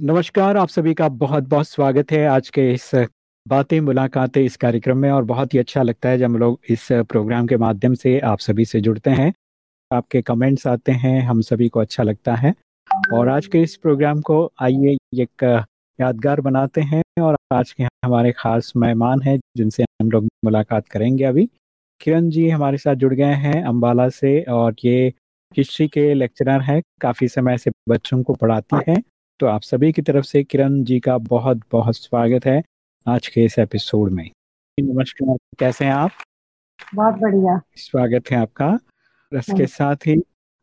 नमस्कार, आप सभी का बहुत बहुत स्वागत है आज के इस बातें, मुलाकातें इस कार्यक्रम में और बहुत ही अच्छा लगता है जब हम लोग इस प्रोग्राम के माध्यम से आप सभी से जुड़ते हैं। आपके कमेंट्स आते हैं, हम सभी को अच्छा लगता है। और आज के इस प्रोग्राम को आइए एक यादगार बनाते हैं और आज के हमारे खास मेहमान हैं जिनसे हम लोग मुलाकात करेंगे अभी। किरण जी हमारे साथ जुड़ गए हैं अम्बाला से और ये हिस्ट्री के लेक्चरर हैं। काफ़ी समय से बच्चों को पढ़ाती हैं। तो आप सभी की तरफ़ से किरण जी का बहुत बहुत स्वागत है आज के इस एपिसोड में। नमस्कार कैसे हैं आप? बहुत बढ़िया। स्वागत है आपका। इसके साथ ही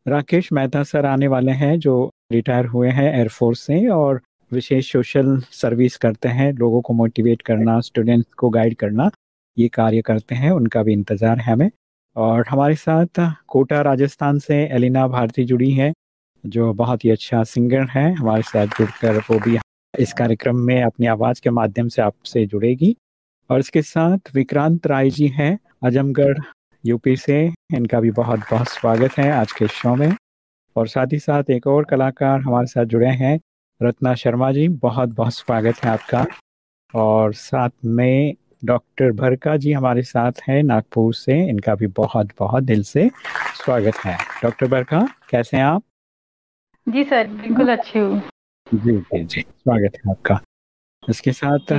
राकेश मेहता सर आने वाले हैं जो रिटायर हुए हैं एयरफोर्स से और विशेष सोशल सर्विस करते हैं लोगों को मोटिवेट करना स्टूडेंट्स को गाइड करना ये कार्य करते हैं उनका भी इंतज़ार है हमें। और हमारे साथ कोटा राजस्थान से एलिना भारती जुड़ी है। जो बहुत ही अच्छा सिंगर है, हमारे साथ जुड़कर वो भी इस कार्यक्रम में अपनी आवाज़ के माध्यम से आपसे जुड़ेगी। और इसके साथ विक्रांत राय जी हैं, आजमगढ़ यूपी से। इनका भी बहुत बहुत स्वागत है आज के शो में। और साथ ही साथ एक और कलाकार हमारे साथ जुड़े हैं, रत्ना शर्मा जी। बहुत बहुत स्वागत है आपका। और साथ में डॉक्टर भरका जी हमारे साथ हैं नागपुर से। इनका भी बहुत बहुत दिल से स्वागत है। डॉक्टर भरका, कैसे हैं आप? जी सर बिल्कुल अच्छे हूँ। जी जी जी स्वागत है आपका। इसके साथ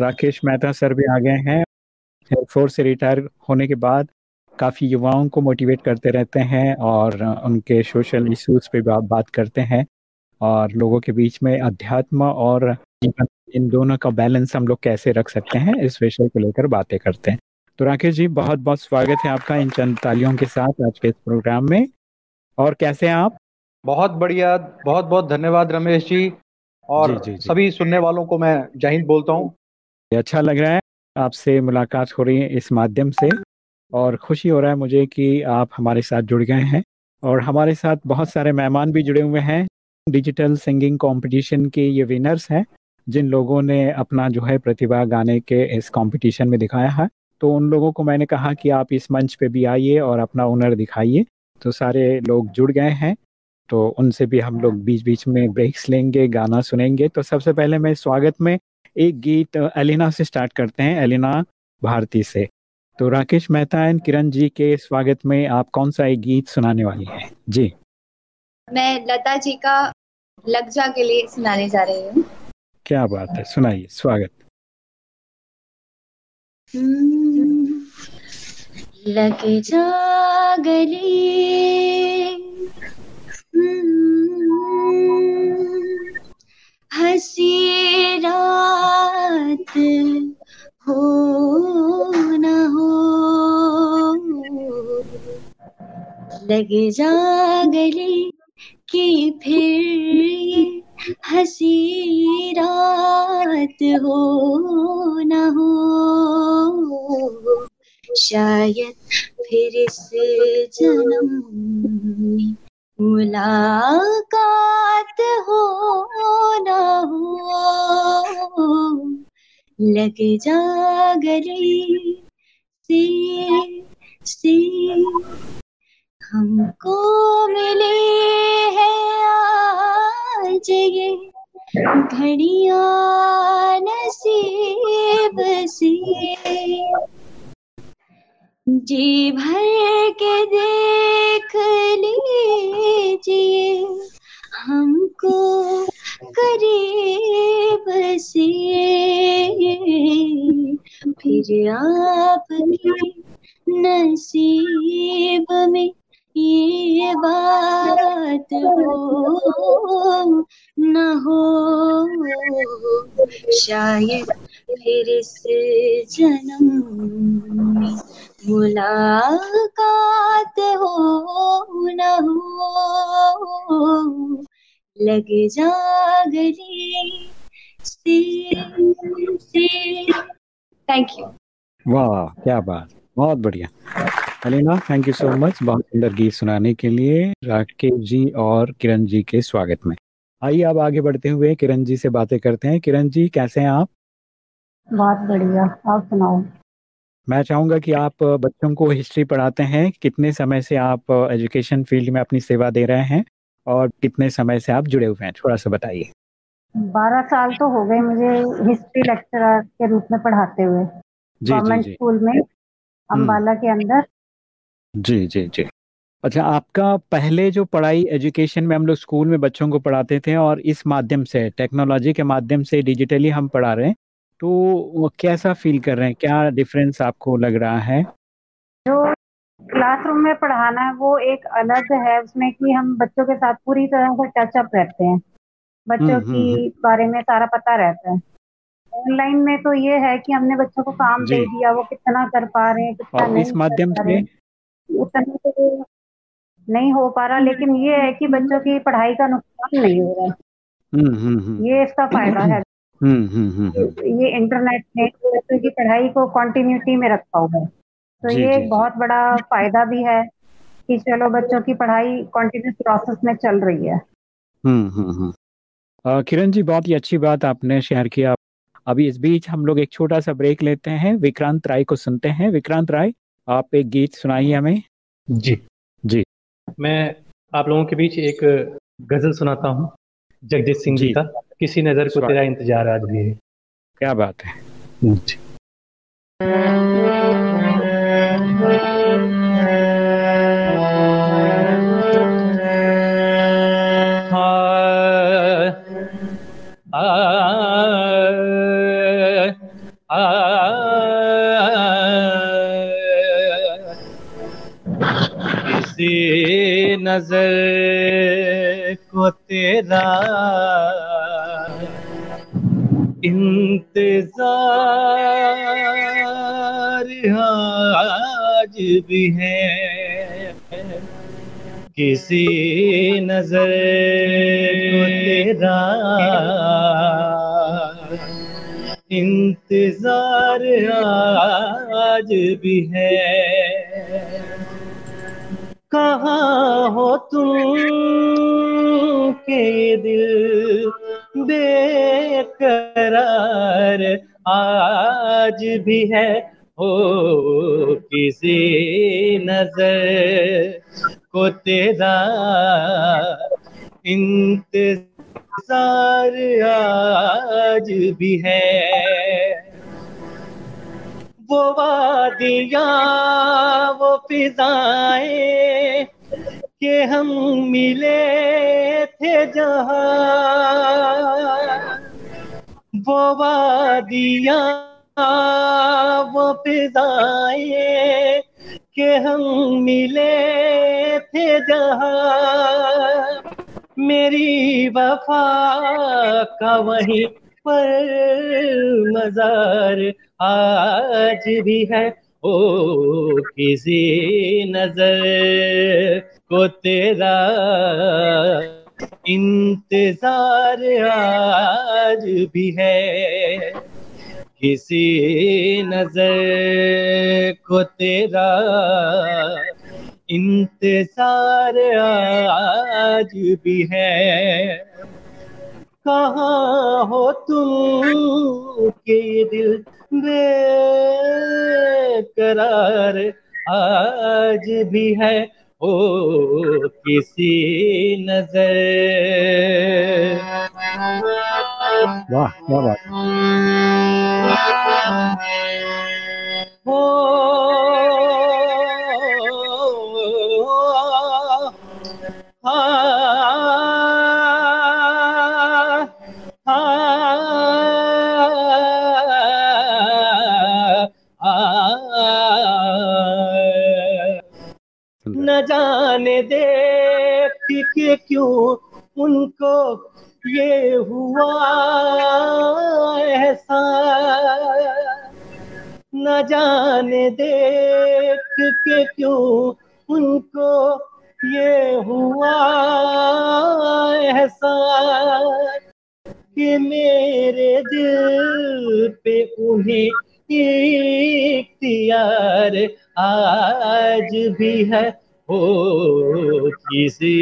राकेश मेहता सर भी आ गए हैं। एयरफोर्स से रिटायर होने के बाद काफ़ी युवाओं को मोटिवेट करते रहते हैं और उनके सोशल इश्यूज़ पे बात बात करते हैं और लोगों के बीच में अध्यात्म और जीवन इन दोनों का बैलेंस हम लोग कैसे रख सकते हैं इस विषय को लेकर बातें करते हैं। तो राकेश जी बहुत बहुत स्वागत है आपका इन चंद तालियों के साथ आज के इस प्रोग्राम में। और कैसे हैं आप? बहुत बढ़िया बहुत बहुत धन्यवाद रमेश जी और जी, जी, जी. सभी सुनने वालों को मैं जय हिंद बोलता हूँ। अच्छा लग रहा है आपसे मुलाकात हो रही है इस माध्यम से और खुशी हो रहा है मुझे कि आप हमारे साथ जुड़ गए हैं और हमारे साथ बहुत सारे मेहमान भी जुड़े हुए हैं। डिजिटल सिंगिंग कंपटीशन के ये विनर्स हैं जिन लोगों ने अपना जो है प्रतिभा गाने के इस कंपटीशन में दिखाया है। तो उन लोगों को मैंने कहा कि आप इस मंच पे भी आइए और अपना हुनर दिखाइए। तो सारे लोग जुड़ गए हैं तो उनसे भी हम लोग बीच बीच में ब्रेक्स लेंगे गाना सुनेंगे। तो सबसे पहले मैं स्वागत में एक गीत एलिना से स्टार्ट करते हैं एलिना भारती से। तो राकेश मेहता एंड किरण जी के स्वागत में आप कौन सा एक गीत सुनाने वाली हैं? जी। मैं लता जी का लग जा के लिए सुनाने जा रही हूँ। क्या बात है सुनाइए स्वागत। हम्म, लग जा गली हसी रात हो न हो। लग जा गले कि फिर हसी रात हो न हो। शायद फिर इस जन्म में मुलाकात हो ना हो लग जा से से। हमको मिले है आज ये घड़िया नसीब से। जी भर के देख लीजिए हमको करीब से फिर आपके नसीब में ये बात हो, न हो, शायद फिर से जन्म मुलाकात हो, न हो, लग जा गले से। थैंक यू वाह, क्या बात। बहुत बढ़िया। Alina thank you so much बहुत सुंदर गीत सुनाने के लिए। राकेश जी और किरण जी के स्वागत में। आइए अब आगे बढ़ते हुए किरण जी से बातें करते हैं। किरण जी कैसे हैं आप? बहुत बढ़िया। आप सुनाओ। मैं चाहूँगा कि आप बच्चों को हिस्ट्री पढ़ाते हैं। कितने समय से आप एजुकेशन फ़ील्ड में अपनी सेवा दे रहे हैं और कितने समय से आप जुड़े हुए हैं? थोड़ा सा बताइए। बारह साल तो हो गए मुझे हिस्ट्री लेक्चरर के रूप में पढ़ाते हुए। गवर्नमेंट स्कूल में। अम्बाला के अंदर। जी जी जी। अच्छा आपका पहले जो पढ़ाई एजुकेशन में हम लोग स्कूल में बच्चों को पढ़ाते थे और इस माध्यम से टेक्नोलॉजी के माध्यम से डिजिटली हम पढ़ा रहे हैं तो कैसा फील कर रहे हैं? क्या डिफरेंस आपको लग रहा है? जो क्लासरूम में पढ़ाना है वो एक अलग है उसमें कि हम बच्चों के साथ पूरी तरह से टचअप रहते हैं। बच्चों हम्म, की हम्म, हम्म। बारे में सारा पता रहता है। ऑनलाइन में तो ये है कि हमने बच्चों को काम दे दिया वो कितना कर पा रहे हैं कितना नहीं इस माध्यम से उतना तो नहीं हो पा रहा लेकिन ये है कि बच्चों की पढ़ाई का नुकसान नहीं हो रहा ये इसका फ़ायदा है। ये इंटरनेट ने बच्चों की पढ़ाई को कंटिन्यूटी में रखा हुआ है। तो ये एक बहुत बड़ा फ़ायदा भी है कि चलो बच्चों की पढ़ाई कंटिन्यूस प्रोसेस में चल रही है। हम्म हम्म हम्म। किरण जी बहुत ही अच्छी बात आपने शेयर किया। अभी इस बीच हम लोग एक छोटा सा ब्रेक लेते हैं। विक्रांत राय को सुनते हैं। विक्रांत राय आप एक गीत सुनाइए हमें। जी। जी। मैं आप लोगों के बीच एक गज़ल सुनाता हूँ जगजीत सिंह जी का किसी नज़र को तेरा इंतज़ार आज भी है। क्या बात है। जी। नज़र को तेरा इंतज़ार आज भी है। किसी नज़र को तेरा इंतज़ार आज भी है। कहाँ हो तुम के दिल? बेकरार आज भी है हो किसी नज़र को तेरा इंतज़ार आज भी है। वो वादिया, वो फिजाएँ के हम मिले थे जहाँ। वो वादिया, वो फिजाएँ के हम मिले थे जहाँ। मेरी वफा का वही पर मजार आज भी है। ओ, किसी नज़र को तेरा इंतज़ार आज भी है। किसी नज़र को तेरा इंतज़ार आज भी है। कहाँ हो तुम के दिल बेकरार? आज भी है ओ किसी नज़र। वाह क्या बात। हो क्यों उनको ये हुआ ऐसा न जाने देख के क्यों उनको ये हुआ ऐसा कि मेरे दिल पे उन्हें इख्तियार आज भी है। हो किसी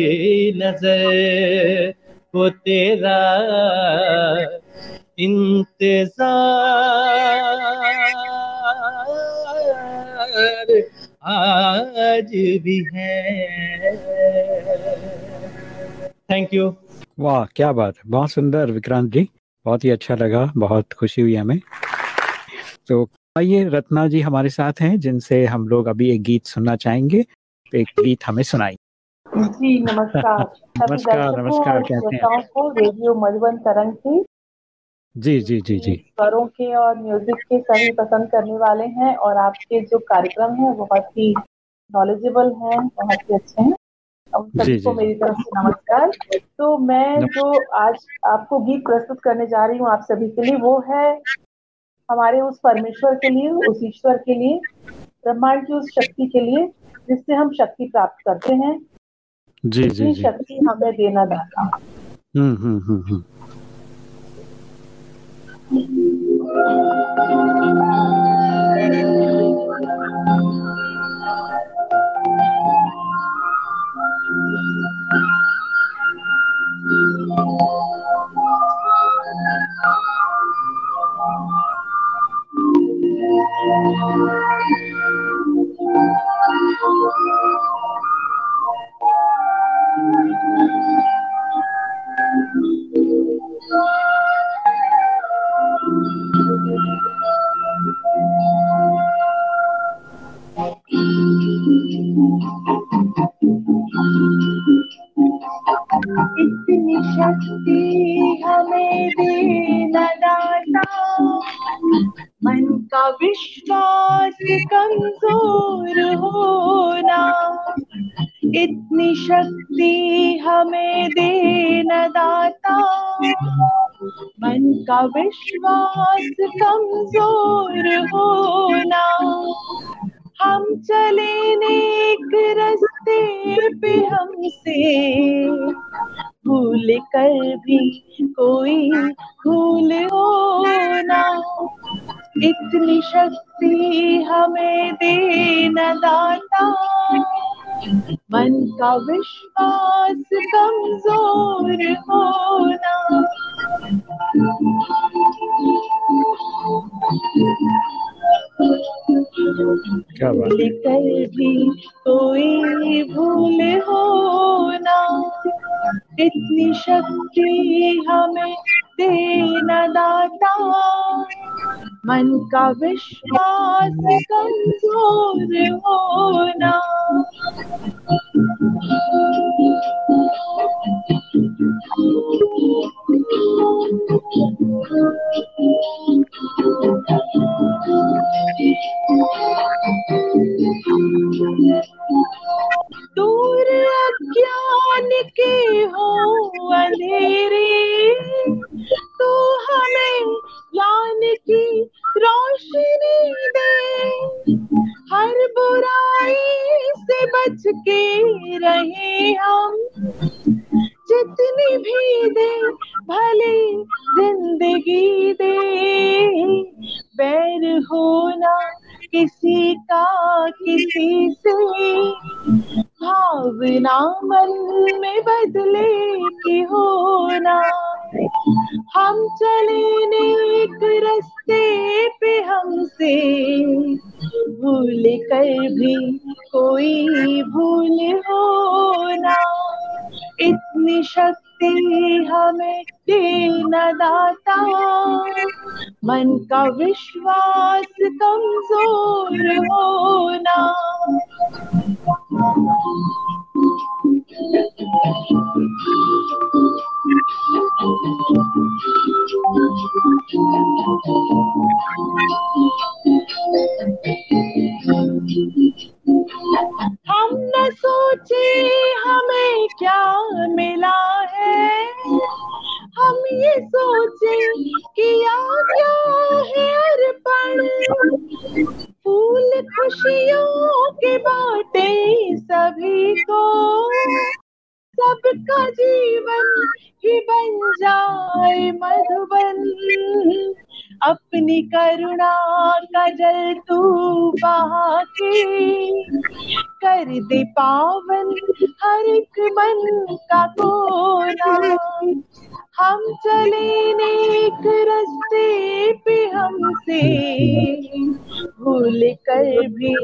नज़र को तेरा इंतज़ार आज भी है। थैंक यू वाह, क्या बात। है बहुत सुंदर, विक्रांत जी। बहुत ही अच्छा लगा। बहुत खुशी हुई हमें। तो आइए, रत्ना जी हमारे साथ हैं, जिनसे हम लोग अभी एक गीत सुनना चाहेंगे। एक गीत हमें सुनाई। जी नमस्कार। नमस्कार नमस्कार कहते हैं। को रेडियो मधुबन तरंग की जी जी जी जी। स्वरों के और म्यूज़िक के सभी पसंद करने वाले हैं और आपके जो कार्यक्रम है बहुत ही नॉलेजेबल हैं बहुत ही अच्छे हैं। सभी को मेरी तरफ़ से नमस्कार। तो मैं जो आज आपको गीत प्रस्तुत करने जा रही हूँ आप सभी के लिए वो है हमारे उस परमेश्वर के लिए उस ईश्वर के लिए ब्रह्मांड की उस शक्ति के लिए जिससे हम शक्ति प्राप्त करते हैं जी जी, जी शक्ति हमें देना दाता हम्म हम्म हम्म, हम्म। इतनी शक्ति हमें देना दाता मन का विश्वास कमज़ोर होना। इतनी शक्ति हमें देना दाता। मन का विश्वास कमज़ोर होना। हम चले नेक रस्ते पे हमसे। भूल कर भी कोई भूल हो ना इतनी शक्ति हमें देना दाता। मन का विश्वास कमज़ोर होना। कर भी कोई भूल हो ना। इतनी शक्ति हमें देना दाता। मन का विश्वास कमज़ोर होना। दूर अज्ञान के हो अंधेरे तो हमें ज्ञान की रोशनी दे। हर बुराई से बच के रहे हम। जितनी भी दे, भले मन मन का कोना हम चले नेक रस्ते पे हमसे। भूल कर भी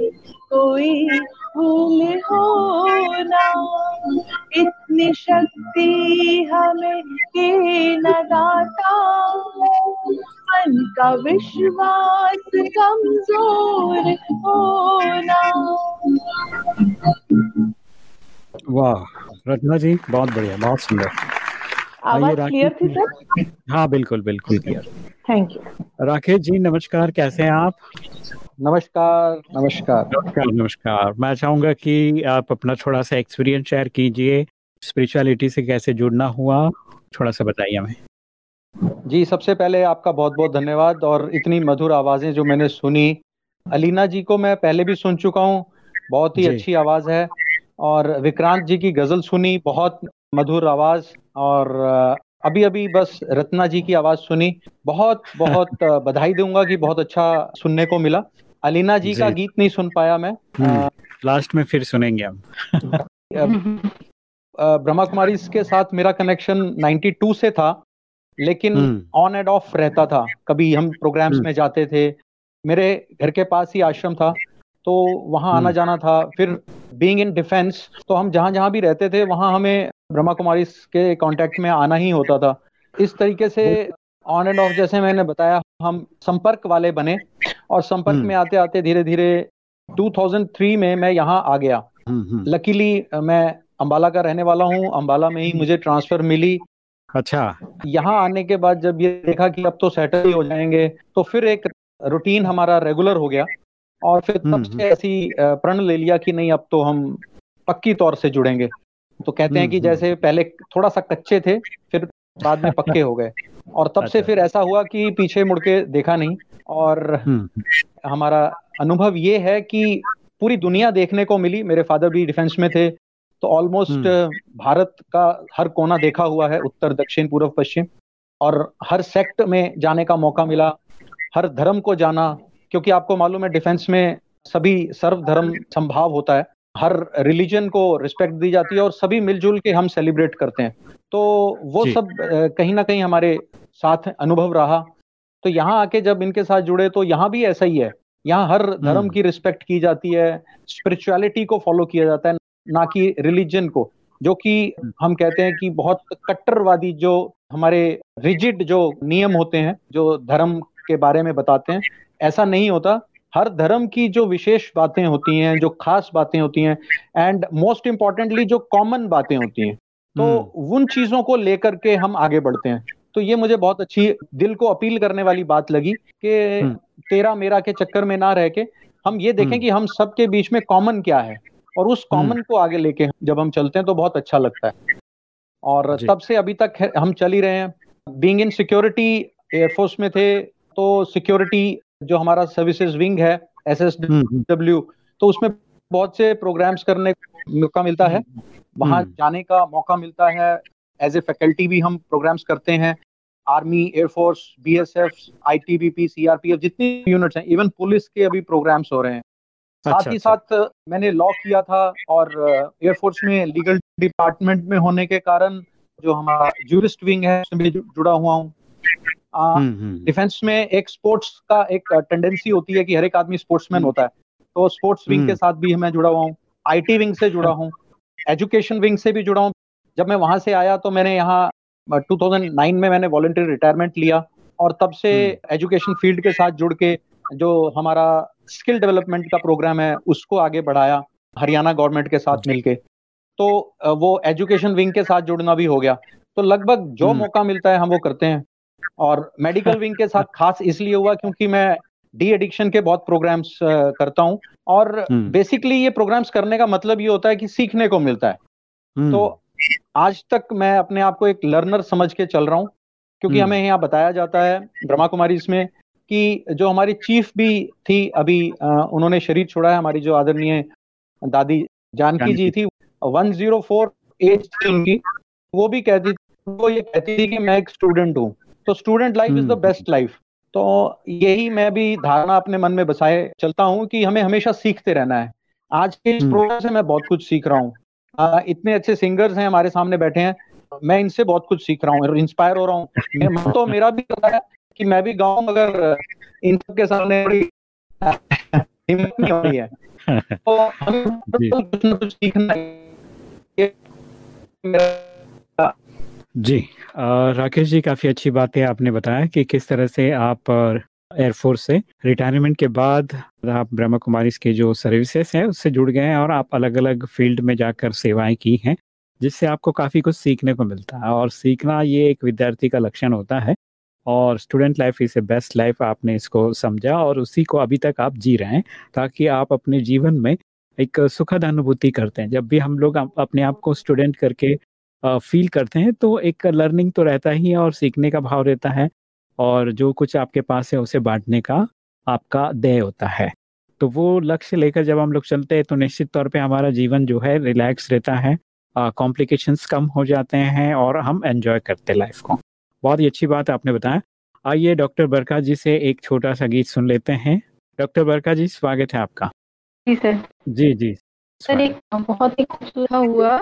कोई भूल होना इतनी शक्ति हमें के न दाता मन का विश्वास कमज़ोर होना। वाह। रत्ना जी बहुत बढ़िया बहुत सुंदर। आवाज़ क्लियर थी सर? हाँ बिल्कुल बिल्कुल clear thank you Rakesh ji नमस्कार कैसे हैं आप? नमस्कार नमस्कार। नमस्कार नमस्कार। मैं चाहूँगा कि आप अपना थोड़ा सा एक्सपीरियंस शेयर कीजिए स्पिरिचुअलिटी से कैसे जुड़ना हुआ थोड़ा सा बताइए हमें। जी सबसे पहले आपका बहुत बहुत धन्यवाद और इतनी मधुर आवाज़ें जो मैंने सुनी। अलीना जी को मैं पहले भी सुन चुका हूँ बहुत ही अच्छी आवाज़ है। और विक्रांत जी की गज़ल सुनी बहुत मधुर आवाज़ और अभी अभी बस रत्ना जी की आवाज़ सुनी। बहुत बहुत बधाई दूँगा कि बहुत अच्छा सुनने को मिला। अलीना जी, जी। का गीत नहीं सुन पाया मैं। आ, लास्ट हम्म, में फिर सुनेंगे हम। ब्रह्मा कुमारी के साथ मेरा कनेक्शन 92 से था लेकिन ऑन एंड ऑफ़ रहता था। कभी हम प्रोग्राम्स हम्म। में जाते थे मेरे घर के पास ही आश्रम था। तो वहाँ आना हम्म। जाना था। फिर बीइंग इन डिफेंस तो हम जहाँ जहाँ भी रहते थे वहाँ हमें ब्रह्मा कुमारी के कांटेक्ट में आना ही होता था। इस तरीके से ऑन एंड ऑफ़ जैसे मैंने बताया हम संपर्क वाले बने और संपर्क हम्म। में आते आते धीरे धीरे 2003 में मैं यहाँ आ गया। लकीली मैं अंबाला का रहने वाला हूँ। अंबाला में ही मुझे ट्रांसफ़र मिली। अच्छा। यहाँ आने के बाद जब ये देखा कि अब तो सेटल ही हो जाएँगे तो फिर एक रूटीन हमारा रेगुलर हो गया। और फिर तब से ऐसी प्रण ले लिया कि नहीं अब तो हम पक्की तौर से जुड़ेंगे। तो कहते हैं कि जैसे पहले थोड़ा सा कच्चे थे फिर बाद में पक्के हो गए। और तब से अच्छा। फिर ऐसा हुआ कि पीछे मुड़ के देखा नहीं। और हमारा अनुभव ये है कि पूरी दुनिया देखने को मिली। मेरे फादर भी डिफेंस में थे तो ऑलमोस्ट भारत का हर कोना देखा हुआ है उत्तर दक्षिण पूर्व पश्चिम। और हर सेक्ट में जाने का मौका मिला हर धर्म को जाना क्योंकि आपको मालूम है डिफेंस में सभी सर्व धर्म संभाव होता है। हर रिलीजन को रिस्पेक्ट दी जाती है और सभी मिलजुल के हम सेलिब्रेट करते हैं। तो वो सब कहीं ना कहीं हमारे साथ अनुभव रहा। तो यहाँ आके जब इनके साथ जुड़े तो यहाँ भी ऐसा ही है। यहाँ हर धर्म हम्म। की रिस्पेक्ट की जाती है स्पिरिचुअलिटी को फॉलो किया जाता है ना कि रिलीजन को जो कि हम कहते हैं कि बहुत कट्टरवादी जो हमारे रिजिड जो नियम होते हैं जो धर्म के बारे में बताते हैं ऐसा नहीं होता हर धर्म की जो विशेष बातें होती हैं जो खास बातें होती हैं एंड मोस्ट इंपॉर्टेंटली जो कॉमन बातें होती हैं तो हम्म। उन चीज़ों को लेकर के हम आगे बढ़ते हैं तो ये मुझे बहुत अच्छी दिल को अपील करने वाली बात लगी कि हम्म। तेरा मेरा के चक्कर में ना रह के हम ये देखें हम्म। कि हम सबके बीच में कॉमन क्या है और उस कॉमन को आगे लेके जब हम चलते हैं तो बहुत अच्छा लगता है और तब से अभी तक हम चल ही रहे हैं बींग इन सिक्योरिटी एयरफोर्स में थे तो सिक्योरिटी जो हमारा सर्विसेज़ विंग है एस एस डब्ल्यू तो उसमें बहुत से प्रोग्राम्स करने का मौका मिलता है। वहाँ हम्म। जाने का मौका मिलता है। एज ए फैकल्टी भी हम प्रोग्राम्स करते हैं। Army air force B S F I T B P C R P F जितनी यूनिट्स हैं इवन पुलिस के अभी प्रोग्राम्स हो रहे हैं। अच्छा, साथ ही अच्छा। साथ मैंने लॉ किया था और एयरफोर्स में लीगल डिपार्टमेंट में होने के कारण जो हमारा जूरिस्ट विंग है उसमें जुड़ा हुआ हूँ। डिफेंस में एक स्पोर्ट्स का एक टेंडेंसी होती है कि हर एक आदमी स्पोर्ट्समैन होता है। तो स्पोर्ट्स विंग के साथ भी मैं जुड़ा हुआ हूँ आईटी विंग से जुड़ा हूँ एजुकेशन विंग से भी जुड़ा हूँ। जब मैं वहाँ से आया तो मैंने यहाँ 2009 में मैंने वॉलेंटरी रिटायरमेंट लिया और तब से एजुकेशन फ़ील्ड के साथ जुड़ के जो हमारा स्किल डेवलपमेंट का प्रोग्राम है उसको आगे बढ़ाया हरियाणा गवर्नमेंट के साथ मिलके। तो वो एजुकेशन विंग के साथ जुड़ना भी हो गया। तो लगभग जो हम्म। मौका मिलता है हम वो करते हैं। और मेडिकल विंग के साथ खास इसलिए हुआ क्योंकि मैं डी एडिक्शन के बहुत प्रोग्राम्स करता हूँ। और बेसिकली हम्म। ये प्रोग्राम्स करने का मतलब ये होता है कि सीखने को मिलता है। हम्म। तो आज तक मैं अपने आप को एक लर्नर समझ के चल रहा हूँ क्योंकि हमें यहाँ बताया जाता है ब्रह्मा कुमारी इसमें कि जो हमारी चीफ भी थी अभी उन्होंने शरीर छोड़ा है हमारी जो आदरणीय दादी जानकी जी थी वन ज़ीरो फोर एज थी उनकी वो भी कहती वो ये कहती थी कि मैं एक स्टूडेंट हूँ। तो student life is the best life तो यही मैं भी धारणा अपने मन में बसाए चलता हूँ कि हमें हमेशा सीखते रहना है। आज के इस प्रोग्राम हम्म। से मैं बहुत कुछ सीख रहा हूँ। इतने अच्छे सिंगर्स हैं हमारे सामने बैठे हैं। मैं इनसे बहुत कुछ सीख रहा हूँ इंस्पायर हो रहा हूँ। तो मेरा भी है कि मैं भी गाऊं अगर इन सब के सामने हिम्मत नहीं हो रही है। तो हमें कुछ ना कुछ सीखना जी राकेश जी काफ़ी अच्छी बात है आपने बताया कि किस तरह से आप एयरफोर्स से रिटायरमेंट के बाद आप ब्रह्मा कुमारी के जो सर्विसेज़ हैं, उससे जुड़ गए हैं और आप अलग अलग फ़ील्ड में जाकर सेवाएँ की हैं, जिससे आपको काफ़ी कुछ सीखने को मिलता है। और सीखना ये एक विद्यार्थी का लक्षण होता है और student life is a best life आपने इसको समझा और उसी को अभी तक आप जी रहे हैं, ताकि आप अपने जीवन में एक सुखद अनुभूति करते हैं। जब भी हम लोग अपने आप को स्टूडेंट करके फील करते हैं तो एक लर्निंग तो रहता ही है और सीखने का भाव रहता है और जो कुछ आपके पास है उसे बांटने का आपका दय होता है। तो वो लक्ष्य लेकर जब हम लोग चलते हैं तो निश्चित तौर पे हमारा जीवन जो है रिलैक्स रहता है कॉम्प्लिकेशंस कम हो जाते हैं और हम एंजॉय करते हैं लाइफ को। बहुत ही अच्छी बात आपने बताया। आइए डॉक्टर बरका जी से एक छोटा सा गीत सुन लेते हैं। डॉक्टर बरका जी स्वागत है आपका। जी सर। जी जी। सर एक बहुत ही खूबसूरत हुआ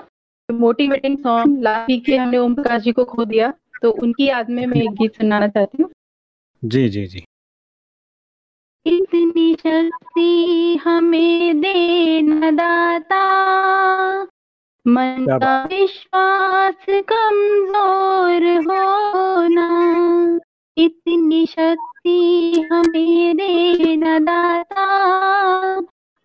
मोटिवेटिंग सॉन्ग लास्ट वीक हमने ओम प्रकाश जी को खो दिया तो उनकी याद में मैं एक गीत सुनाना चाहती हूँ। जी जी जी। इतनी शक्ति हमें दे न दाता मन का विश्वास कमज़ोर होना। इतनी शक्ति हमें दे न दाता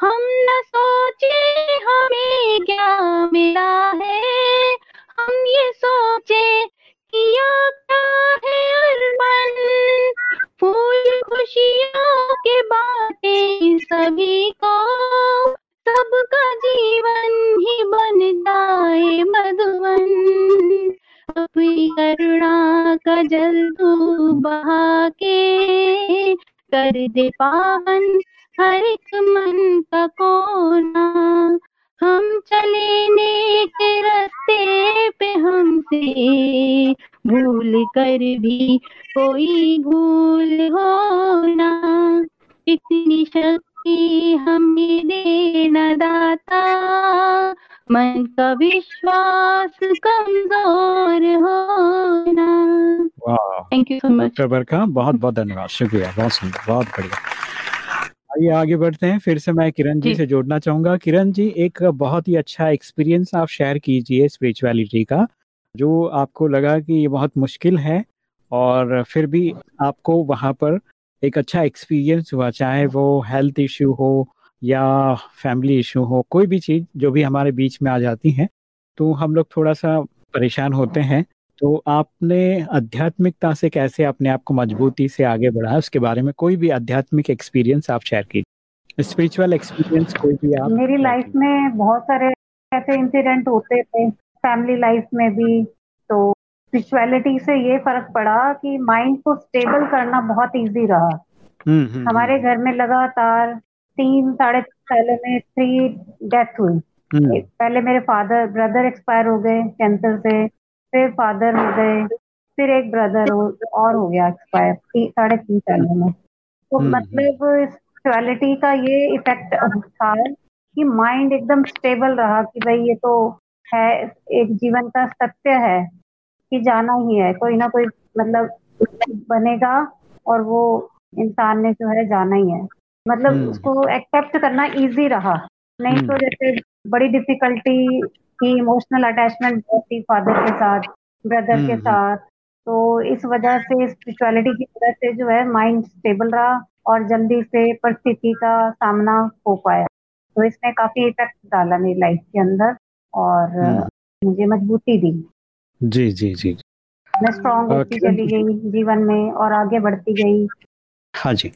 हम न सोचे हमें क्या मिला है। हम ये सोचे किया क्या है अरमान। फूल खुशियों के बातें सभी को। सबका जीवन ही बन जाए मधुबन। अपनी करुणा का जल तू बहा के कर दे पावन हर एक मन का कोना। हम चले नेक रास्ते पे हमसे। भूल कर भी कोई भूल होना। इतनी शक्ति हमें देना दाता। मन का विश्वास कमज़ोर होना। थैंक यू सो मच बरका बहुत बहुत धन्यवाद। शुक्रिया बहुत सुंदर बहुत बढ़िया। आइए आगे बढ़ते हैं। फिर से मैं किरण जी, जी। से जोड़ना चाहूँगा। किरण जी एक बहुत ही अच्छा एक्सपीरियंस आप शेयर कीजिए स्पिरिचुअलिटी का जो आपको लगा कि ये बहुत मुश्किल है और फिर भी आपको वहाँ पर एक अच्छा एक्सपीरियंस हुआ चाहे वो हेल्थ इश्यू हो या फैमिली इशू हो कोई भी चीज़ जो भी हमारे बीच में आ जाती है तो हम लोग थोड़ा सा परेशान होते हैं। तो आपने आध्यात्मिकता से कैसे अपने आप को मजबूती से आगे बढ़ाया? उसके बारे में कोई भी आध्यात्मिक एक्सपीरियंस आप शेयर कीजिए। स्पिरिचुअल एक्सपीरियंस कोई भी आप मेरी लाइफ में बहुत सारे ऐसे इंसिडेंट होते थे फैमिली लाइफ में भी। तो स्पिरिचुअलिटी से ये फ़र्क पड़ा कि माइंड को स्टेबल करना बहुत इजी रहा। हम्म, हम्म, हमारे हम्म। घर में लगातार तीन साढ़े सालों में थ्री डेथ हुई। पहले मेरे फादर ब्रदर एक्सपायर हो गए कैंसर से। फिर फादर हो गए फिर एक ब्रदर और हो गया एक्सपायर साढ़े तीन सालों में तो हम्म, मतलब स्पिरिचुअलिटी का ये इफ़ेक्ट था कि माइंड एकदम स्टेबल रहा कि भाई ये तो है एक जीवन का सत्य है कि जाना ही है कोई ना कोई मतलब बनेगा और वो इंसान ने जो है जाना ही है मतलब हम्म। उसको एक्सेप्ट करना इजी रहा नहीं तो हम्म। जैसे बड़ी डिफिकल्टी की इमोशनल अटैचमेंट बहुत थी फादर के साथ ब्रदर के हम्म, हम्म। साथ। तो इस वजह से स्पिरिचुअलिटी की वजह से जो है माइंड स्टेबल रहा और जल्दी से परिस्थिति का सामना हो पाया। तो इसने काफ़ी इफ़ेक्ट डाला मेरी लाइफ के अंदर और हम्म। मुझे मजबूती दी। जी जी जी। मैं स्ट्रॉन्ग होती चली गई जीवन में और आगे बढ़ती गई। हाँ जी।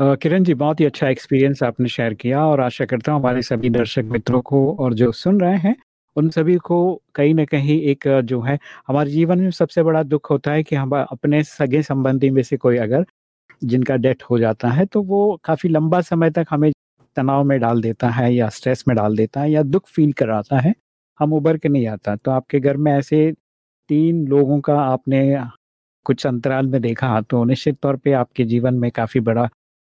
किरण जी बहुत ही अच्छा एक्सपीरियंस आपने शेयर किया और आशा करता हूँ हमारे सभी दर्शक मित्रों को और जो सुन रहे हैं उन सभी को कहीं ना कहीं एक जो है, हमारे जीवन में सबसे बड़ा दुख होता है कि हम अपने सगे संबंधी में से कोई अगर जिनका डेथ हो जाता है तो वो काफ़ी लंबा समय तक हमें तनाव में डाल देता है या स्ट्रेस में डाल देता है या दुख फील कराता है, हम उबर के नहीं आता। तो आपके घर में ऐसे तीन लोगों का आपने कुछ अंतराल में देखा तो निश्चित तौर पे आपके जीवन में काफ़ी बड़ा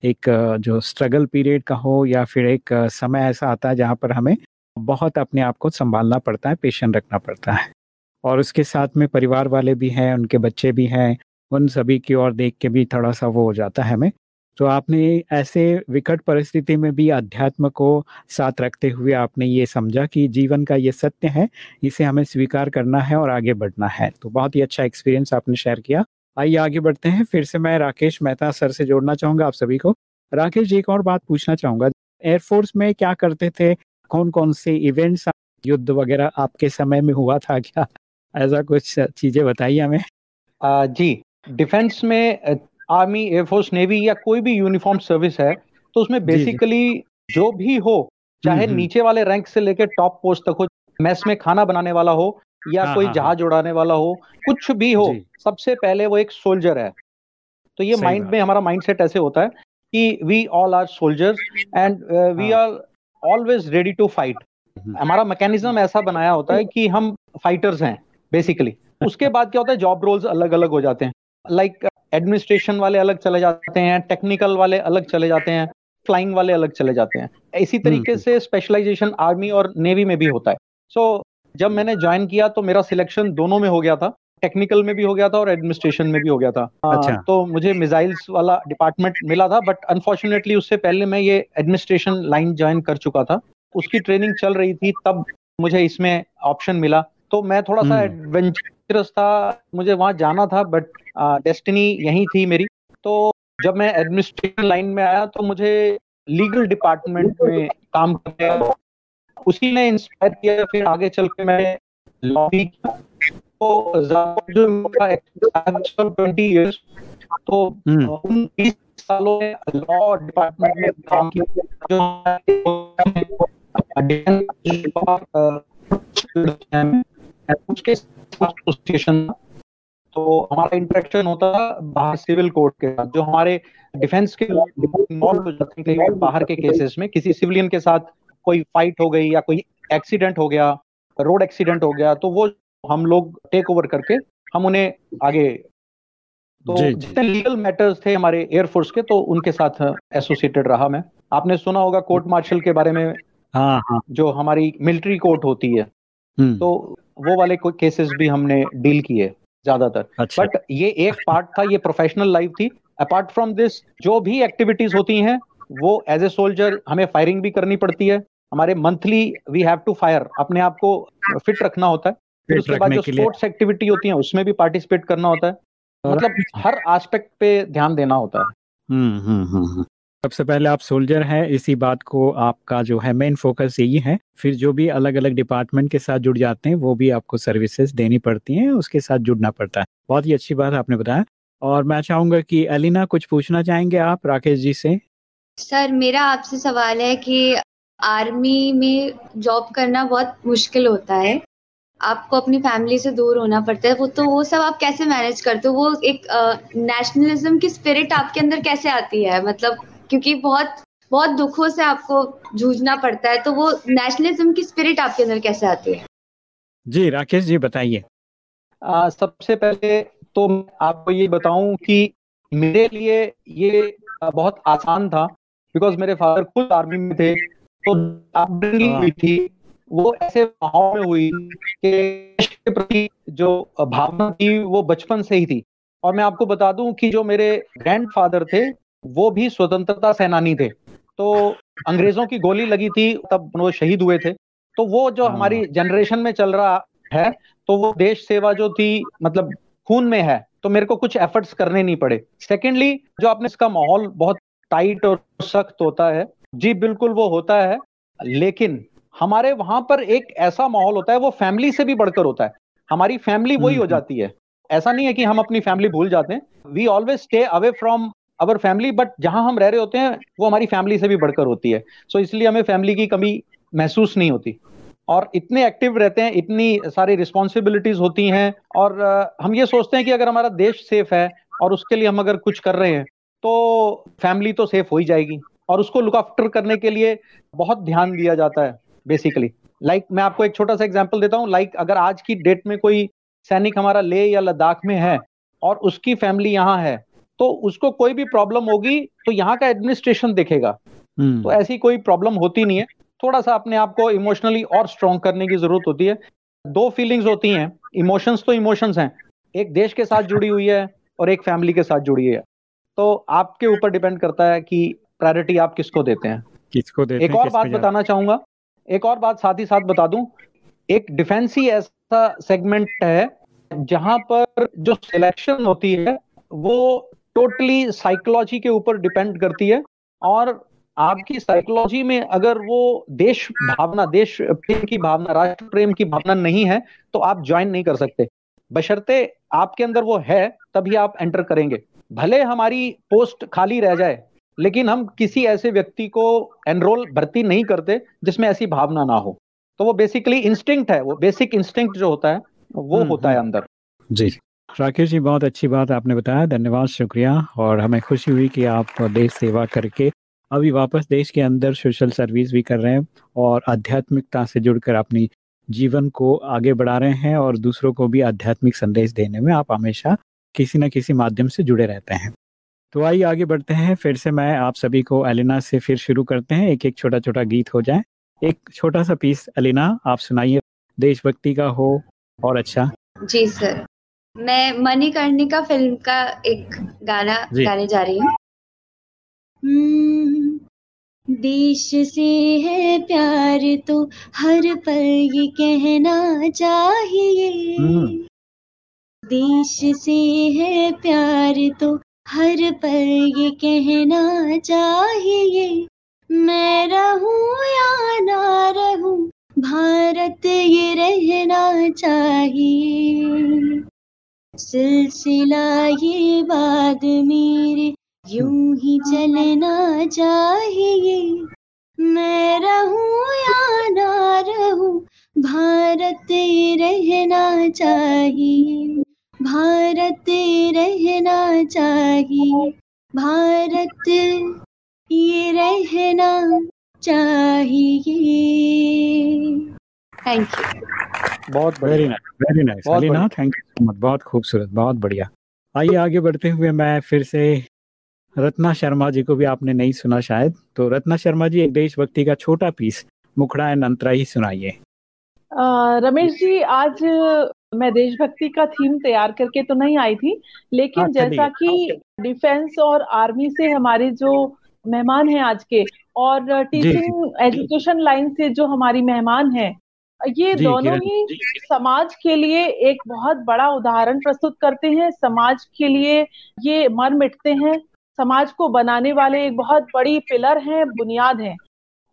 एक जो स्ट्रगल पीरियड का हो या फिर एक समय ऐसा आता है जहाँ पर हमें बहुत अपने आप को संभालना पड़ता है, पेशेंट रखना पड़ता है। और उसके साथ में परिवार वाले भी हैं, उनके बच्चे भी हैं, उन सभी की ओर देख के भी थोड़ा सा वो हो जाता है हमें। तो आपने ऐसे विकट परिस्थिति में भी अध्यात्म को साथ रखते हुए आपने ये समझा कि जीवन का ये सत्य है, इसे हमें स्वीकार करना है और आगे बढ़ना है। तो बहुत ही अच्छा एक्सपीरियंस आपने शेयर किया। आइए आगे बढ़ते हैं। फिर से मैं राकेश मेहता सर से जोड़ना चाहूँगा आप सभी को। राकेश जी, एक और बात पूछना चाहूँगा। एयरफोर्स में क्या करते थे? कौन कौन से इवेंट्स युद्ध वगैरह आपके समय में हुआ था क्या? ऐसा कुछ चीज़ें बताइए हमें। आ, जी डिफेंस में आर्मी एयरफोर्स नेवी या कोई भी यूनिफॉर्म सर्विस है तो उसमें बेसिकली जो। भी हो चाहे। नीचे वाले रैंक से लेकर टॉप पोस्ट तक हो मैस में खाना बनाने वाला हो या हाँ, कोई हाँ, हाँ। जहाज़ उड़ाने वाला हो कुछ भी हो सबसे पहले वो एक सोल्जर है। तो ये माइंड में हमारा माइंड सेट ऐसे होता है कि we all are soldiers and we are always ready to fight हमारा मैकेनिज्म ऐसा बनाया होता है कि हम फाइटर्स हैं बेसिकली उसके बाद क्या होता है जॉब रोल्स अलग अलग हो जाते हैं. लाइक like, एडमिनिस्ट्रेशन वाले अलग चले जाते हैं टेक्निकल वाले अलग चले जाते हैं फ्लाइंग वाले अलग चले जाते हैं. इसी हम्म, तरीके हम्म। से स्पेशलाइजेशन आर्मी और नेवी में भी होता है. सो so, जब मैंने ज्वाइन किया तो मेरा सिलेक्शन दोनों में हो गया था. टेक्निकल में भी हो गया था और एडमिनिस्ट्रेशन में भी हो गया था। अच्छा। तो मुझे मिसाइल्स वाला डिपार्टमेंट मिला था बट अनफॉर्चुनेटली उससे पहले मैं ये एडमिनिस्ट्रेशन लाइन ज्वाइन कर चुका था। उसकी ट्रेनिंग चल रही थी तब मुझे इसमें ऑप्शन मिला। तो मैं थोड़ा सा एडवेंचरस हम्म। था मुझे वहाँ जाना था बट डेस्टिनी यही थी मेरी। तो जब मैं एडमिनिस्ट्रेशन लाइन में आया तो मुझे लीगल डिपार्टमेंट में काम करने उसी ने इंस्पायर किया फिर आगे चल के मैं लॉबी तो जो ट्वेंटी ईयर्स तो हम्म। उन बीस सालों में लॉ डिपार्टमेंट में काम किया जो उसके एसोसिएशन तो हमारा इंटरेक्शन होता बाहर सिविल कोर्ट के साथ जो हमारे डिफेंस के इन्वॉल्व हो जाते हैं बाहर के केसेस में किसी सिविलियन के साथ कोई फाइट हो गई या कोई एक्सीडेंट हो गया रोड एक्सीडेंट हो गया तो वो हम लोग टेक ओवर करके हम उन्हें आगे तो जितने लीगल मैटर्स थे हमारे एयरफोर्स के तो उनके साथ एसोसिएटेड रहा मैं। आपने सुना होगा कोर्ट मार्शल के बारे में हाँ हाँ। जो हमारी मिलिट्री कोर्ट होती है हम्म। तो वो वाले कोई केसेस भी हमने डील किए ज़्यादातर। अच्छा। बट ये एक पार्ट था ये प्रोफेशनल लाइफ थी। अपार्ट फ्रॉम दिस जो भी एक्टिविटीज़ होती हैं वो एज ए सोल्जर हमें फायरिंग भी करनी पड़ती है। हमारे monthly we have to fire अपने आप को फिट रखना होता है। फिर उसके बाद जो स्पोर्ट्स एक्टिविटी होती है उसमें भी पार्टिसिपेट करना होता है। मतलब हर एस्पेक्ट पे ध्यान देना होता है। हम्म हम्म हम्म। सबसे पहले आप सोल्जर हैं इसी बात को आपका जो है मेन फोकस यही है। फिर जो भी अलग अलग डिपार्टमेंट के साथ जुड़ जाते हैं वो भी आपको सर्विसेज़ देनी पड़ती हैं उसके साथ जुड़ना पड़ता है। बहुत ही अच्छी बात आपने बताया। और मैं चाहूँगा कि अलीना कुछ पूछना चाहेंगे आप राकेश जी से? सर मेरा आपसे सवाल है कि आर्मी में जॉब करना बहुत मुश्किल होता है। आपको अपनी फैमिली से दूर होना पड़ता है वो तो वो सब आप कैसे मैनेज करते हो? वो एक नेशनलिज्म की स्पिरिट आपके अंदर कैसे आती है? मतलब क्योंकि बहुत बहुत दुखों से आपको जूझना पड़ता है तो वो नेशनलिज्म की स्पिरिट आपके अंदर कैसे आती है? जी राकेश जी बताइए। सबसे पहले तो आपको ये बताऊँ कि मेरे लिए ये बहुत आसान था बिकॉज़ मेरे फादर खुद आर्मी में थे तो अपब्रिंगिंग हाँ। हुई थी वो ऐसे माहौल में हुई कि के प्रति जो भावना थी वो बचपन से ही थी। और मैं आपको बता दूँ कि जो मेरे ग्रैंडफादर थे वो भी स्वतंत्रता सेनानी थे। तो अंग्रेज़ों की गोली लगी थी तब वो शहीद हुए थे। तो वो जो हाँ। हमारी जनरेशन में चल रहा है तो वो देश सेवा जो थी मतलब खून में है तो मेरे को कुछ एफर्ट्स करने नहीं पड़े। सेकेंडली जो आपने इसका माहौल बहुत टाइट और सख्त होता है जी बिल्कुल वो होता है लेकिन हमारे वहाँ पर एक ऐसा माहौल होता है वो फैमिली से भी बढ़कर होता है। हमारी फैमिली वही हो हम्म, हम्म। जाती है। ऐसा नहीं है कि हम अपनी फैमिली भूल जाते हैं। We always stay away from our family but जहाँ हम रह रहे होते हैं वो हमारी फैमिली से भी बढ़कर होती है। सो so इसलिए हमें फैमिली की कमी महसूस नहीं होती। और इतने एक्टिव रहते हैं इतनी सारी रिस्पॉन्सिबिलिटीज होती हैं और हम ये सोचते हैं कि अगर हमारा देश सेफ़ है और उसके लिए हम अगर कुछ कर रहे हैं तो फैमिली तो सेफ़ हो ही जाएगी। और उसको लुक आफ्टर करने के लिए बहुत ध्यान दिया जाता है। बेसिकली लाइक like, मैं आपको एक छोटा सा एग्ज़ाम्पल देता हूँ। लाइक like, अगर आज की डेट में कोई सैनिक हमारा ले या लद्दाख में है और उसकी फैमिली यहाँ है तो उसको कोई भी प्रॉब्लम होगी तो यहाँ का एडमिनिस्ट्रेशन देखेगा। हम्म। तो ऐसी कोई प्रॉब्लम होती नहीं है। थोड़ा सा अपने आप को इमोशनली और स्ट्रॉन्ग करने की ज़रूरत होती है। दो फीलिंग्स होती हैं। इमोशंस तो इमोशंस हैं। एक देश के साथ जुड़ी हुई है और एक फैमिली के साथ जुड़ी है। तो आपके ऊपर डिपेंड करता है कि प्रायोरिटी आप किसको देते हैं। किसको देते एक हैं, और बात बताना चाहूँगा। एक और बात साथ ही साथ बता दूँ, एक डिफेंस ही ऐसा सेगमेंट है जहाँ पर जो सिलेक्शन होती है, वो टोटली साइकोलॉजी के ऊपर डिपेंड करती है और आपकी साइकोलॉजी में अगर वो देश भावना, देश प्रेम की भावना, राष्ट्र प्रेम की भावना नहीं है तो आप ज्वाइन नहीं कर सकते। बशर्ते आपके अंदर वो है, तभी आप एंटर करेंगे। भले हमारी पोस्ट खाली रह जाए लेकिन हम किसी ऐसे व्यक्ति को एनरोल भर्ती नहीं करते जिसमें ऐसी भावना ना हो। तो वो बेसिकली इंस्टिंक्ट है वो बेसिक इंस्टिंक्ट जो होता है वो हम्म, होता है हम्म। अंदर। जी। राकेश जी बहुत अच्छी बात आपने बताया धन्यवाद शुक्रिया और हमें खुशी हुई कि आप देश सेवा करके अभी वापस देश के अंदर सोशल सर्विस भी कर रहे हैं और आध्यात्मिकता से जुड़कर अपनी जीवन को आगे बढ़ा रहे हैं और दूसरों को भी आध्यात्मिक संदेश देने में आप हमेशा किसी न किसी माध्यम से जुड़े रहते हैं। तो आइए आगे बढ़ते हैं। फिर से मैं आप सभी को एलिना से फिर शुरू करते हैं। एक एक छोटा छोटा गीत हो जाए। एक छोटा सा पीस अलीना आप सुनाइए। देशभक्ति का हो और अच्छा। जी सर। मैं मणिकर्णिका फ़िल्म का एक गाना गाने जा रही हूँ। हम्म, देश से है प्यार तो हर पल ये कहना चाहिए। हम्म। देश से है प्यार तो हर पल ये कहना चाहिए, मैं रहूँ या ना रहूँ, भारत ये रहना चाहिए। सिलसिला ये बाद मेरे यूँ ही चलना चाहिए, मैं रहूँ या ना रहूँ, भारत ये रहना चाहिए। भारत रहना चाहिए। भारत ये रहना चाहिए। थैंक यू बहुत very nice very nice Alina thank you so much बहुत खूबसूरत बहुत बढ़िया। आइए आगे बढ़ते हुए मैं फिर से रत्ना शर्मा जी को भी आपने नहीं सुना शायद। तो रत्ना शर्मा जी एक देशभक्ति का छोटा पीस मुखड़ा एंड अंतरा ही सुनाइए रमेश जी आज मैं देशभक्ति का थीम तैयार करके तो नहीं आई थी लेकिन हाँ, जैसा कि डिफेंस और आर्मी से हमारे जो मेहमान हैं आज के और टीचिंग एजुकेशन लाइन से जो हमारी मेहमान हैं ये दोनों ही समाज के लिए एक बहुत बड़ा उदाहरण प्रस्तुत करते हैं। समाज के लिए ये मर मिटते हैं। समाज को बनाने वाले एक बहुत बड़ी पिलर हैं बुनियाद हैं।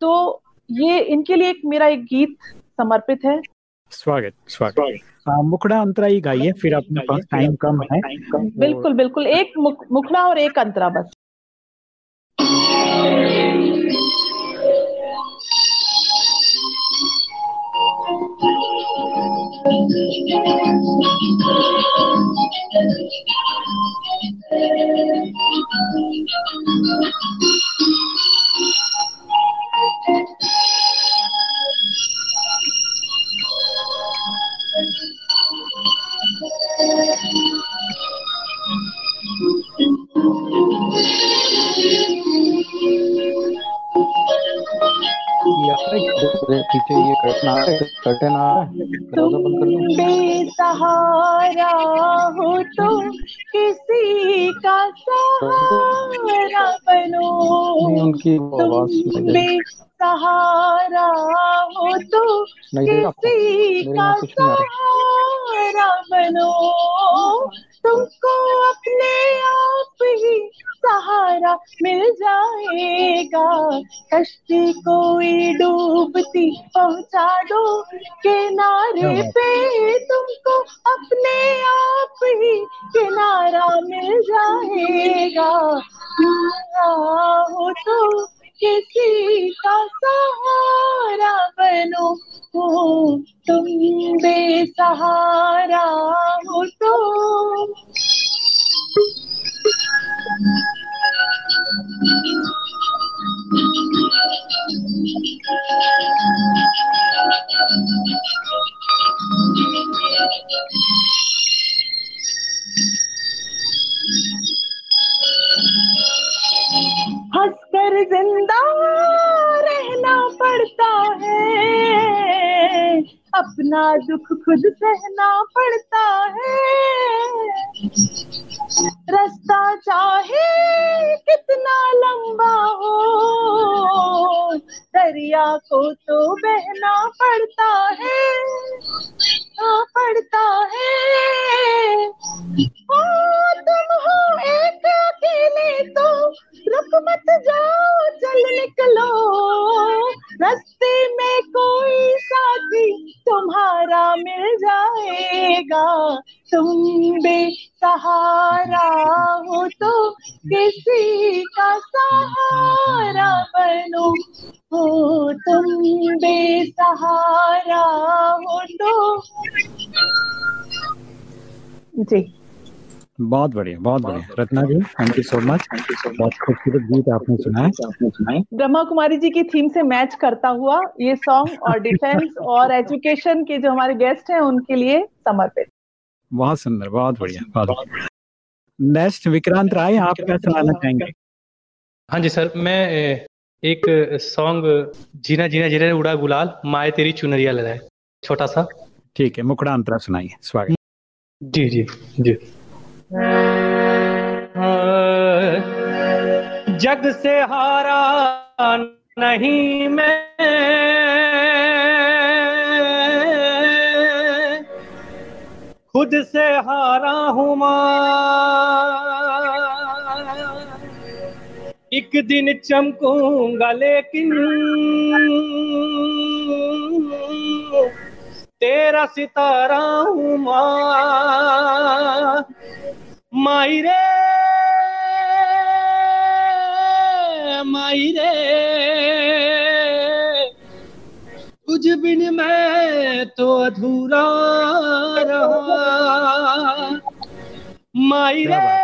तो ये इनके लिए एक मेरा एक गीत समर्पित है। स्वागत स्वागत। स्वागत। मुखड़ा अंतरा ही गाइए फिर अपने पास टाइम कम है। बिल्कुल बिल्कुल एक मुखड़ा और एक अंतरा बस। पीछे ये रहा है कर्टन आ दरवाज़ा बंद कर दो बेसहारा हो तो किसी का सहारा बनो उनकी आवाज़ बेसहारा हो तो किसी का सहारा बनो तुमको अपने आप ही सहारा मिल जाएगा। कश्ती कोई डूबती पहुँचा दो। किनारे पे तुमको अपने आप ही किनारा मिल जाएगा। हो तो किसी का सहारा बनो हो तुम बेसहारा हो तो Thank you. पर ज़िंदा रहना पड़ता है। अपना दुख खुद सहना पड़ता है। रास्ता चाहे कितना लंबा हो, दरिया को तो बहना पड़ता है। पड़ता है। ओ, तुम हो एक अकेले तो रुक मत जाओ, चल निकलो। रस्ते में कोई साथी तुम्हारा मिल जाएगा। तुम बेसहारा हो तो किसी का सहारा बनो। हो तुम बेसहारा हो तो जी। बहुत बढ़िया बहुत बढ़िया। Ratna ji thank you so much बहुत खूबसूरत गीत आपने सुनाया। ब्रह्मा कुमारी जी की थीम से मैच करता हुआ ये सॉन्ग और डिफेंस और एजुकेशन के जो हमारे गेस्ट हैं उनके लिए समर्पित। बहुत सुंदर बहुत बढ़िया बहुत नेक्स्ट विक्रांत राय आप क्या सुनाना चाहेंगे हाँ जी सर मैं एक सॉन्ग जीना जीना जीना उड़ा गुलाल माए तेरी चुनरिया लगाए छोटा सा। ठीक है मुखड़ांतरा सुनाइए स्वागत। जी जी जी। जग से हारा नहीं मैं। खुद से हारा हूँ हूँ एक दिन चमकूँगा लेकिन तेरा सितारा हूँ माँ। माई रे माई रे। बिन मैं तो अधूरा रहा। माई रे।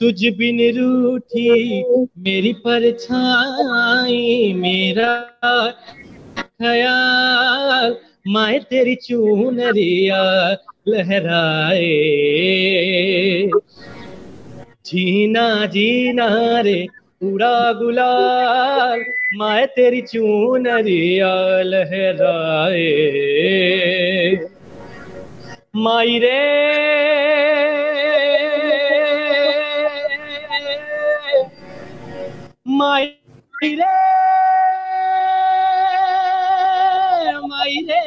तुझ बिन रूठी मेरी परछाई, मेरा ख्याल, माए तेरी चूनरिया लहराए। जीना जीना रे, उड़ा गुलाल, माए तेरी चूनरिया लहराए। माई रे माई रे माई रे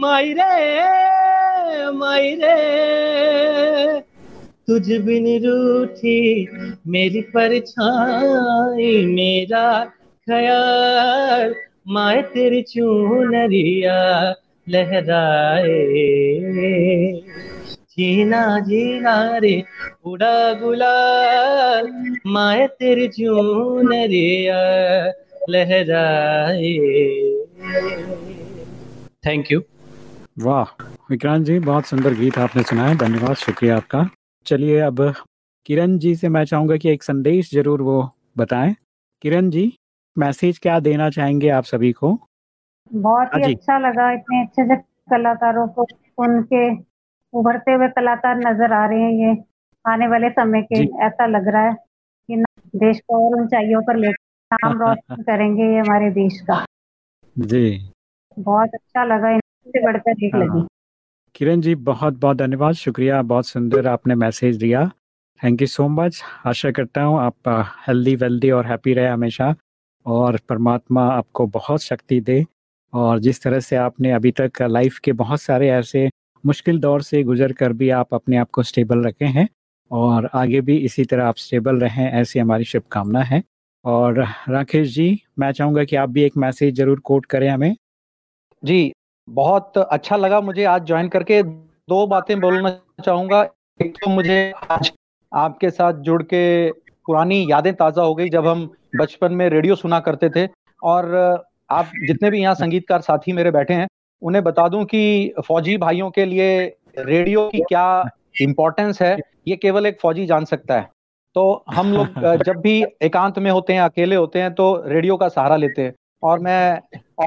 माई रे माई रे तुझ बिन रूठी मेरी परछाई, मेरा ख्याल माए तेरी चूनरिया लहराए। जीना जीना रे। उड़ा गुलाल माए तेरी चूनरिया लहराए। थैंक यू वाह विक्रांत जी बहुत सुंदर गीत आपने सुनाया धन्यवाद शुक्रिया आपका। चलिए अब किरण जी से मैं चाहूँगा कि एक संदेश ज़रूर वो बताएँ। किरण जी मैसेज क्या देना चाहेंगे आप सभी को? बहुत ही अच्छा लगा इतने अच्छे से कलाकारों को उनके उभरते हुए कलाकार नज़र आ रहे हैं ये। आने वाले समय के ऐसा लग रहा है कि देश को और ऊंचाइयों पर ले नाम रोशन करेंगे ये हमारे देश का। जी। बहुत अच्छा लगा इनसे बढ़कर एक लगी। किरण जी बहुत बहुत धन्यवाद शुक्रिया बहुत सुंदर आपने मैसेज दिया। थैंक यू सो मच आशा करता हूँ आप हेल्दी वेल्दी और हैप्पी रहे हमेशा। और परमात्मा आपको बहुत शक्ति दे। और जिस तरह से आपने अभी तक लाइफ के बहुत सारे ऐसे मुश्किल दौर से गुजर कर भी आप अपने आप को स्टेबल रखे हैं और आगे भी इसी तरह आप स्टेबल रहें ऐसी हमारी शुभकामना है। और राकेश जी, मैं चाहूँगा कि आप भी एक मैसेज ज़रूर कोट करें हमें। जी, बहुत अच्छा लगा मुझे आज ज्वाइन करके। दो बातें बोलना चाहूँगा। एक तो मुझे आज आपके साथ जुड़ के पुरानी यादें ताज़ा हो गई जब हम बचपन में रेडियो सुना करते थे। और आप जितने भी यहाँ संगीतकार साथी मेरे बैठे हैं उन्हें बता दूँ कि फौजी भाइयों के लिए रेडियो की क्या इम्पोर्टेंस है ये केवल एक फौजी जान सकता है। तो हम लोग जब भी एकांत में होते हैं अकेले होते हैं तो रेडियो का सहारा लेते हैं। और मैं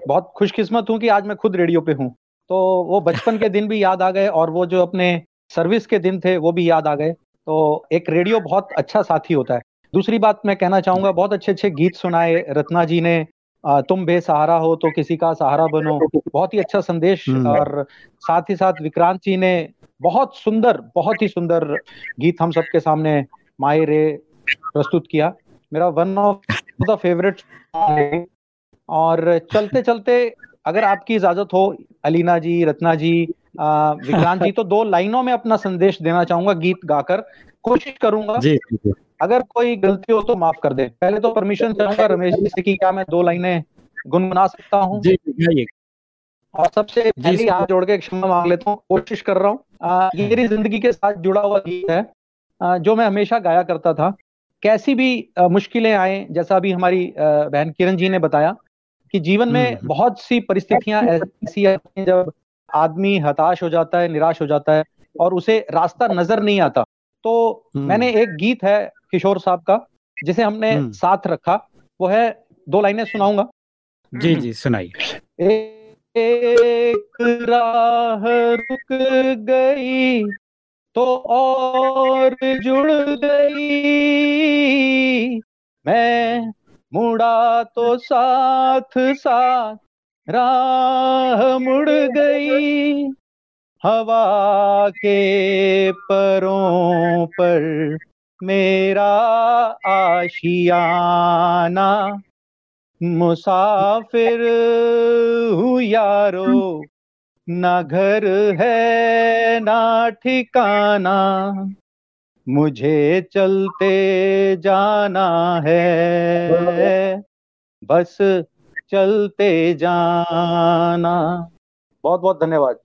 बहुत खुशकिस्मत हूँ कि आज मैं खुद रेडियो पे हूँ। तो वो बचपन के दिन भी याद आ गए और वो जो अपने सर्विस के दिन थे वो भी याद आ गए। तो एक रेडियो बहुत अच्छा साथी होता है। दूसरी बात मैं कहना चाहूँगा बहुत अच्छे अच्छे गीत सुनाए रत्ना जी ने तुम बेसहारा हो तो किसी का सहारा बनो बहुत ही अच्छा संदेश हम्म। और साथ ही साथ विक्रांत जी ने बहुत सुंदर बहुत ही सुंदर गीत हम सबके सामने माए रे प्रस्तुत किया मेरा वन ऑफ़ द फेवरेट और चलते चलते अगर आपकी इजाज़त हो अलीना जी रत्ना जी विक्रांत जी तो दो लाइनों में अपना संदेश देना चाहूँगा गीत गाकर कोशिश करूँगा जी, जी, जी। अगर कोई गलती हो तो माफ़ कर दे। पहले तो परमिशन चाहूँगा रमेश जी से कि क्या मैं दो लाइनें गुनगुना सकता हूँ। और सबसे पहले हाथ जोड़ के क्षमा मांग लेता हूँ कोशिश कर रहा हूँ। ये मेरी ज़िंदगी के साथ जुड़ा हुआ गीत है आ, जो मैं हमेशा गाया करता था। कैसी भी मुश्किलें आए जैसा अभी हमारी बहन किरण जी ने बताया कि जीवन में हम्म। बहुत सी परिस्थितियाँ ऐसी आती हैं जब आदमी हताश हो जाता है निराश हो जाता है और उसे रास्ता नज़र नहीं आता। तो हम्म। मैंने एक गीत है किशोर साहब का जिसे हमने हम्म। साथ रखा वो है दो लाइनें सुनाऊँगा। जी जी सुनाइए। एक राह रुक गई तो और जुड़ गई। मैं मुड़ा तो साथ साथ राह मुड़ गई। हवा के परों पर मेरा आशियाना मुसाफिर हूँ यारो ना घर है ना ठिकाना मुझे चलते जाना है। बस चलते जाना। बहुत बहुत धन्यवाद।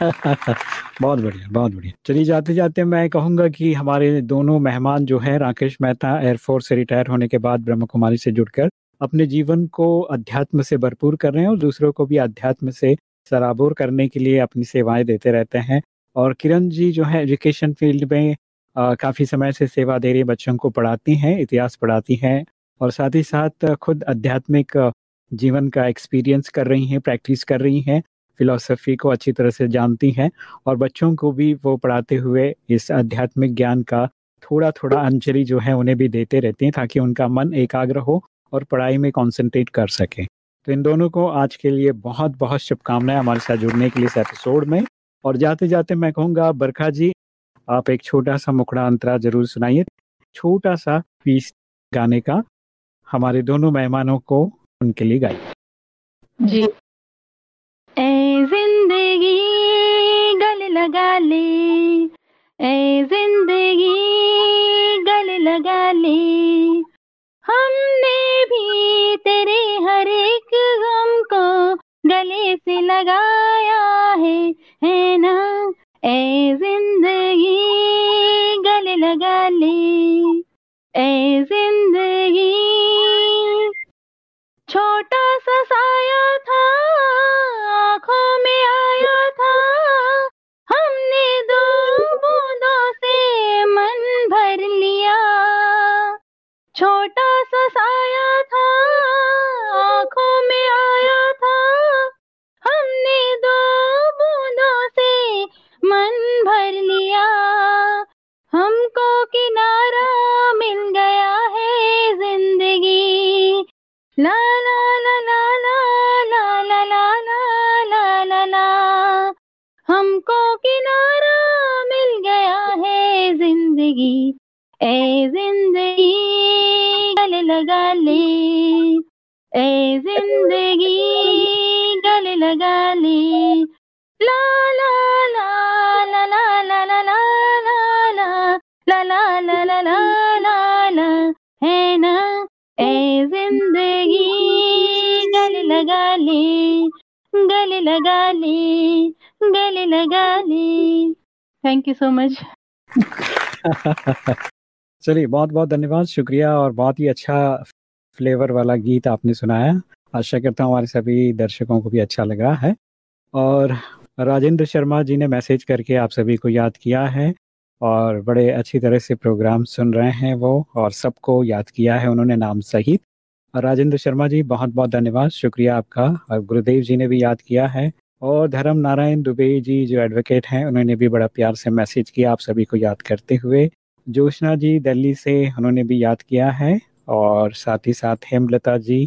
बहुत बढ़िया बहुत बढ़िया। चलिए, जाते जाते मैं कहूँगा कि हमारे दोनों मेहमान जो हैं, राकेश मेहता एयरफोर्स से रिटायर होने के बाद ब्रह्म कुमारी से जुड़कर अपने जीवन को अध्यात्म से भरपूर कर रहे हैं और दूसरों को भी अध्यात्म से सराबोर करने के लिए अपनी सेवाएँ देते रहते हैं। और किरण जी जो है एजुकेशन फ़ील्ड में काफ़ी समय से सेवा दे रही बच्चों को पढ़ाती हैं, इतिहास पढ़ाती हैं और साथ ही साथ खुद आध्यात्मिक जीवन का एक्सपीरियंस कर रही हैं प्रैक्टिस कर रही हैं। फिलोसफी को अच्छी तरह से जानती हैं और बच्चों को भी वो पढ़ाते हुए इस आध्यात्मिक ज्ञान का थोड़ा थोड़ा अंजलि जो है उन्हें भी देते रहते हैं ताकि उनका मन एकाग्र हो और पढ़ाई में कॉन्सेंट्रेट कर सके। तो इन दोनों को आज के लिए बहुत बहुत शुभकामनाएँ हमारे साथ जुड़ने के लिए इस एपिसोड में। और जाते जाते मैं कहूँगा, बरखा जी, आप एक छोटा सा मुखड़ा अंतरा ज़रूर सुनाइए। छोटा सा पीस गाने का हमारे दोनों मेहमानों को उनके लिए गाइए। जी। ज़िंदगी गल लगा ले। ए ज़िंदगी गल लगा ले। हमने भी तेरे हर एक गम को गले से लगाया है है ना? ए ज़िंदगी गले लगा ले। ए ज़िंदगी छोटा सा साया था छोटा सा साया था आँखों में आया था हमने दो बूंदों से मन भर लिया हमको किनारा मिल गया है ज़िंदगी ला ला ला ला ला ला ला ला ला ला ला ला हमको किनारा मिल गया है ज़िंदगी ए ज़िंदगी ए ज़िंदगी गले लगा ले ला ला ला ला ला ला ला ला ला ला ला ला ला ला ला ला है ना ए ज़िंदगी गले लगा ले गले लगा ले गले लगा ले थैंक यू सो मच चलिए बहुत बहुत धन्यवाद शुक्रिया और बहुत ही अच्छा फ्लेवर वाला गीत आपने सुनाया आशा करता हूँ हमारे सभी दर्शकों को भी अच्छा लगा है। और राजेंद्र शर्मा जी ने मैसेज करके आप सभी को याद किया है और बड़े अच्छी तरह से प्रोग्राम सुन रहे हैं वो और सबको याद किया है उन्होंने नाम सहित। राजेंद्र शर्मा जी बहुत बहुत धन्यवाद। शुक्रिया आपका। और गुरुदेव जी ने भी याद किया है। और धर्म नारायण दुबे जी जो एडवोकेट हैं, उन्होंने भी बड़ा प्यार से मैसेज किया आप सभी को याद करते हुए। जोशना जी, दिल्ली से, उन्होंने भी याद किया है। और साथ ही साथ हेमलता जी,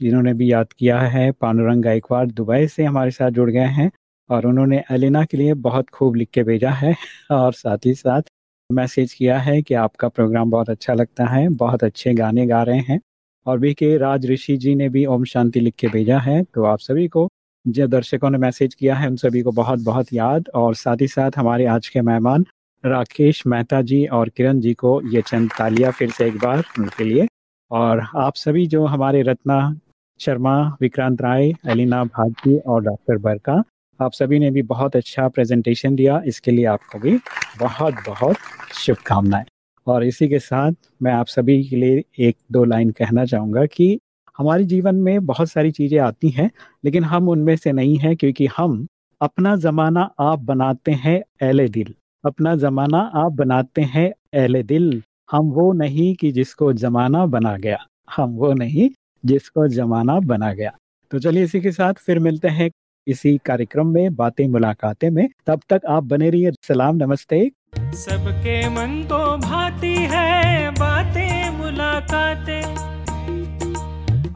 जिन्होंने भी याद किया है पांडुरंग गायकवाड़ दुबई से हमारे साथ जुड़ गए हैं और उन्होंने एलिना के लिए बहुत खूब लिख के भेजा है और साथ ही साथ मैसेज किया है कि आपका प्रोग्राम बहुत अच्छा लगता है, बहुत अच्छे गाने गा रहे हैं और भी के राज ऋषि जी ने भी ओम शांति लिख के भेजा है। तो आप सभी को जो दर्शकों ने मैसेज किया है, उन सभी को बहुत बहुत याद और साथ ही साथ हमारे आज के मेहमान राकेश मेहता जी और किरण जी को ये चंद तालियाँ फिर से एक बार उनके लिए और आप सभी जो हमारे रत्ना शर्मा, विक्रांत राय एलिना भारती और डॉक्टर बरका, आप सभी ने भी बहुत अच्छा प्रेजेंटेशन दिया। इसके लिए आपको भी बहुत बहुत शुभकामनाएँ। और इसी के साथ मैं आप सभी के लिए एक दो लाइन कहना चाहूँगा कि हमारे जीवन में बहुत सारी चीज़ें आती हैं, लेकिन हम उनमें से नहीं हैं क्योंकि हम अपना ज़माना आप बनाते हैं एले दिल। अपना ज़माना आप बनाते हैं एले दिल। हम वो नहीं कि जिसको ज़माना बना गया। हम वो नहीं जिसको ज़माना बना गया। तो चलिए इसी के साथ फिर मिलते हैं इसी कार्यक्रम में, बातें मुलाकातें में। तब तक आप बने रहिए। सलाम, नमस्ते। सबके मन तो भाती है, बातें, मुलाकातें।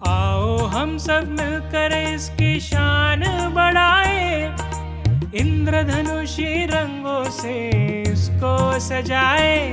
आओ हम सब मिलकर इसकी शान बढ़ाए। इंद्रधनुषी रंगों से इसको सजाए।